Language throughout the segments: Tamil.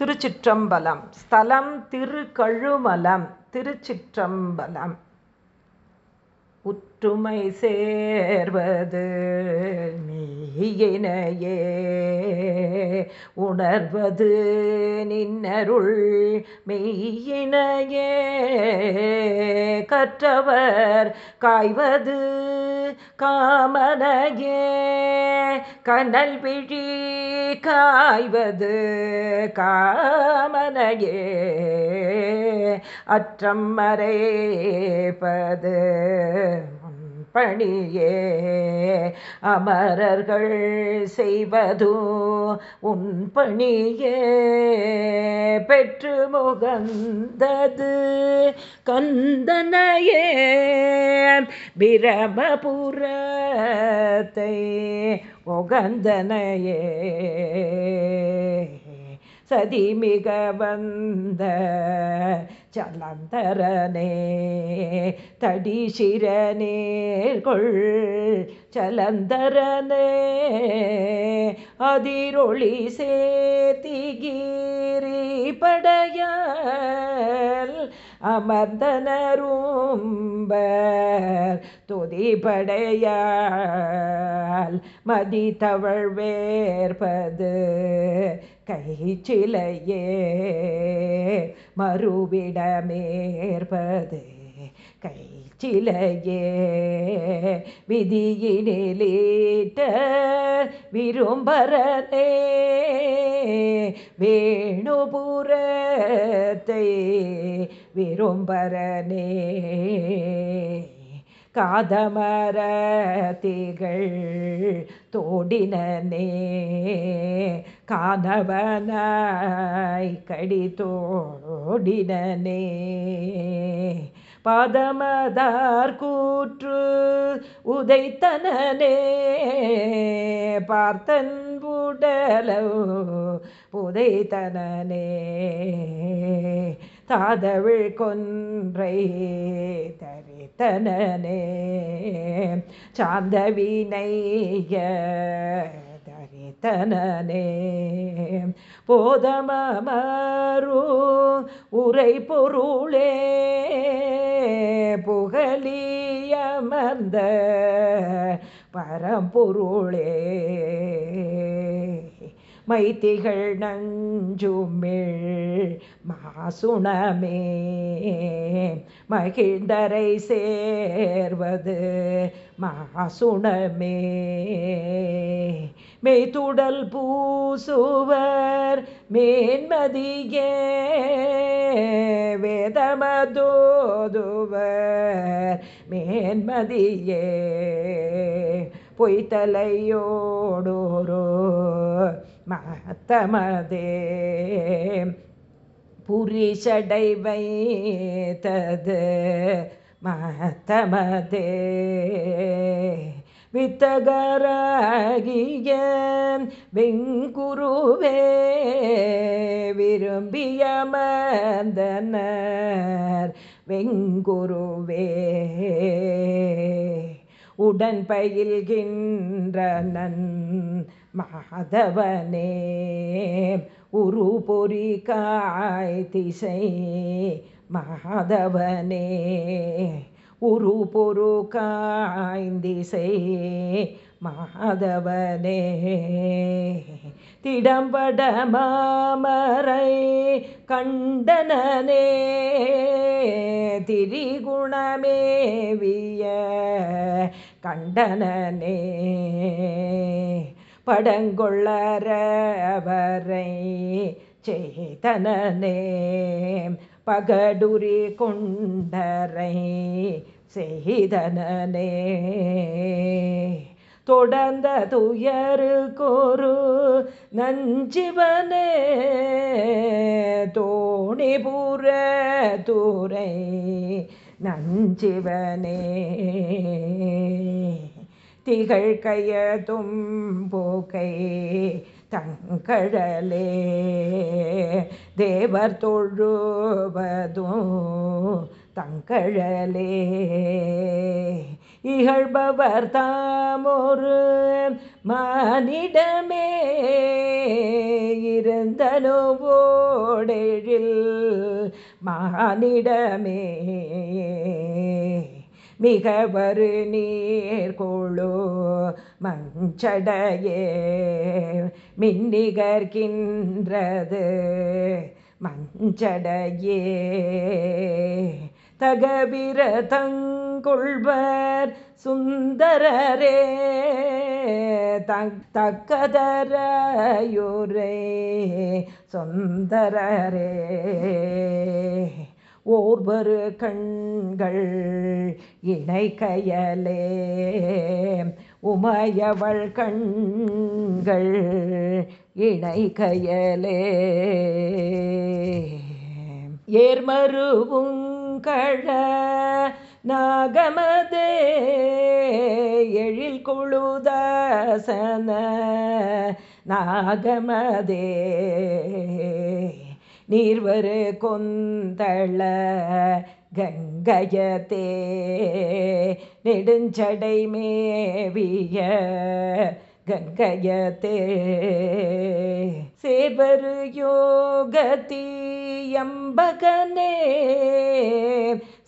திருச்சிற்றம்பலம். ஸ்தலம் திருக்கழுமலம். திருச்சிற்றம்பலம். உற்றுமை சேர்வது நீயினையே. உணர்வது நின்னருள் மெய்யினையே. கற்றவர் காய்வது காமனையே. கனல் விழி காய்வது காமனையே. அற்றம் மறைப்பது பணியே அமரர்கள் செய்வதோ உன் பணியே. பெற்று முகந்தது கந்தனையே. பிரமபுரத்தை முகந்தனையே சதி மிக வந்த சலந்தரனே தடிசிர நேர்கொள் சலந்தரனே அதிரொளி சேத்திகிரி படையால் அமர்ந்தனரும்பர் துதிபடையால் மதித்தவள் வேர்பது கை சிலையே மறுவிடமேற்பது. கை சிலையே விதியினிலீட்ட விரும்பரனே வேணுபுரத்தை விரும்பரனே காதமர திகழ் தோடினே காணவனாய் கடி தோடினே பாதமதார் கூற்று உதைத்தனே பார்த்தன் புடலோ புதைத்தனே தாதவிழ் கொன்றை தரித்தனே சாந்தவினைய தரித்தனே போதமரு உரை பொருளே புகழியமர்ந்த பரம்பொருளே மைத்திகள் நஞ்சுமிழ் மாசுணமே. மகிழ்ந்தரை சேர்வது மாசுணமே. மெய்துடல் பூசுவர் மேன்மதியே. வேதமதோதுவர் மேன்மதியே. பொய்த்தலையோடோரோ மகத்தமதே புரிஷடை வைத்தது மகத்தமதே வித்தகராகிய வெங்குருவே விரும்பிய மந்தனர். வெங்குருவே உடன் பயில்கின்றனன் மாதவனே. உரு பொறி காய் திசை மாதவனே. உரு பொரு காய்ந்திசை மாதவனே. திடம்பட மாமரை கண்டனே திரிகுணமேவிய கண்டனே படங்கொள்ளரவரை சேதனே பகடுரி கொண்டரை செய்தனே தொடர்ந்த துயரு கோரு நஞ்சிவனே. தோணிபுர தூரை நஞ்சிவனே. திகழ் கையதும் போக்கை தங்கழலே. தேவர் தொழுவதும் தங்கழலே. இகழ்பவர் தாமொரு மானிடமே இருந்தனுவோடெழில் மானிடமே. மிகவரு நீர்கொழு மஞ்சடையே. மின்னிகர்கின்றது மஞ்சடையே. தகவிர தங்கொள்வர் சுந்தரரே. தக்கதரையுரே சுந்தரரே. ஓர்வரு கண்கள் இணை கயலே உமையவள் கண்கள் இணை கயலே. ஏர்மருவுங்கழ நாகமதே எழில் குழுதாசன. நாகமதே நீர்வரு கொந்தள கங்கயத்தே நெடுஞ்சடை மேவிய கங்கயத்தே. சேவரு யோகத்தீயம்பகனே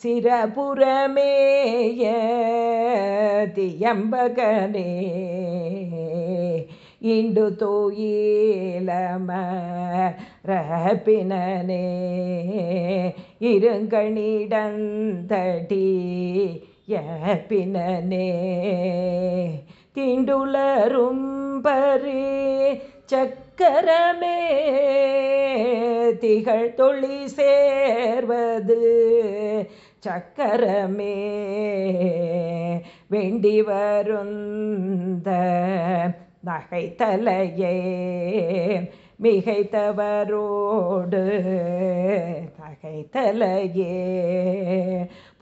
சிரபுரமேய தியம்பகனே இண்டு தோயிலம ரப்பினே இருங்கணிடந்தடி பினனே தீண்டுளரும் பரி சக்கரமே திகழ் தொழி சேர்வது சக்கரமே வேண்டி வருந்த நகைத்தலையே மிகைத்தவரோடு நகைத்தலையே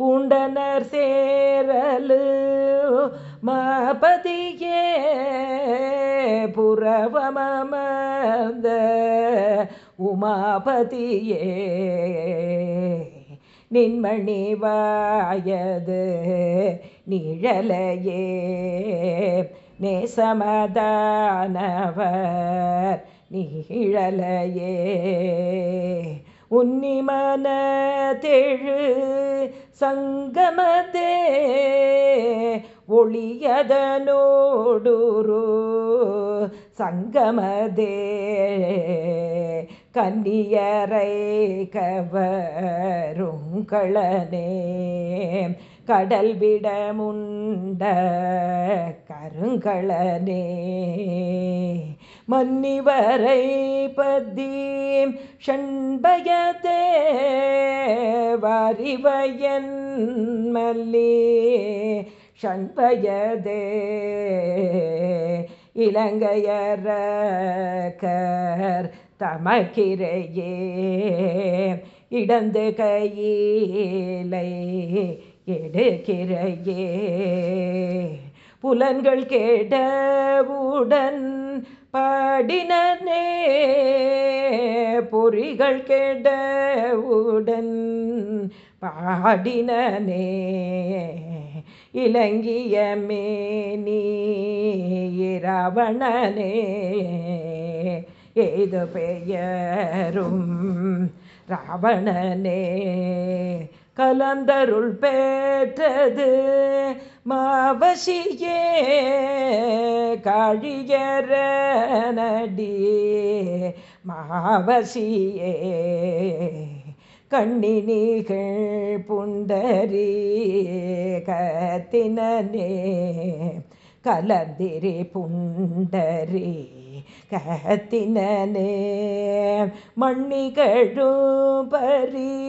பூண்டனர் சேரலு மாபதியே புறவமர்ந்த உமாபதியே நின்மணிவாயது நிழலையே. நேசமதானவர் நீழலையே. உன்னிமன தெழு சங்கமதே ஒளியதனோடுரு சங்கமதே. கன்னியரை கவருங்களனே கடல் விடமுண்ட கருங்களனே மன்னிவரை பதீம் ஷண்பயதே வரிவயன் மல்லி. ஷண்பயதே இலங்கையரக்கர் தமக்கிரையே இடந்து கையிலை எடுக்கிறையே புலன்கள் கேடவுடன் பாடினே பொறிகள் கெடவுடன் பாடினே இலங்கிய மேனி இரவணனே. ஏது பெயரும் ராவணனே கலந்தருள் பெற்றது மாவசியே காழியர நடி மாவசியே கண்ணினிகள் புண்டரி கத்தினே கலந்திரே புண்டரே கத்தினே மண்ணிகழும் பரி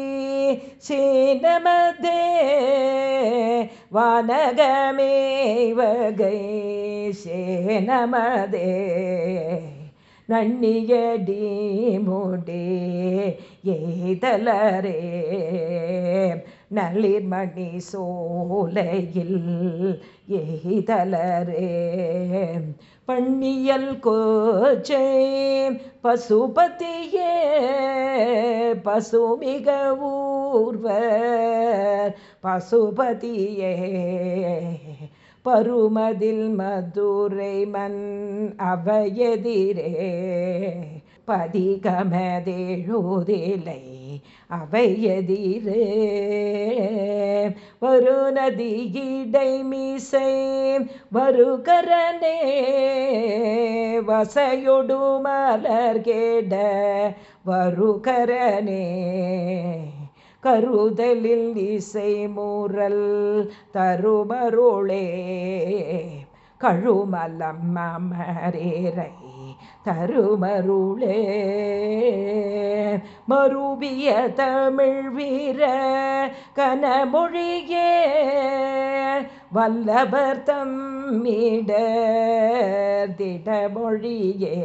சீனமதே வானகமே வகை சேனமதே. நன்னியடி முடி ஏதலரே. நளிர்மணி சோலையில் எய்தலரே. பண்ணியல் கோச்சே பசுபதியே பசுமிக ஊர்வர் பசுபதியே. பருமதில் மதுரை மண் அவையதிரே பதிகமதேழுதிலை அவையதிரே ஒரு நதியிடை மீசை வருகரனே வசையொடு மலர் கேட வருகரனே கருதலில் இசை மூரல் தருமருளே கழுமலம் அமரேரை தருமருளே. மருவிய தமிழ் வீர கனமொழியே. வல்லவர் தம்மிட திடமொழியே.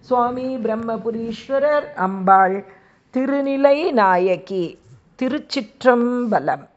சுவாமி பிரம்மபுரீஸ்வரர் அம்பாள் திருநிலை நாயகி திருச்சிற்றம்பலம்.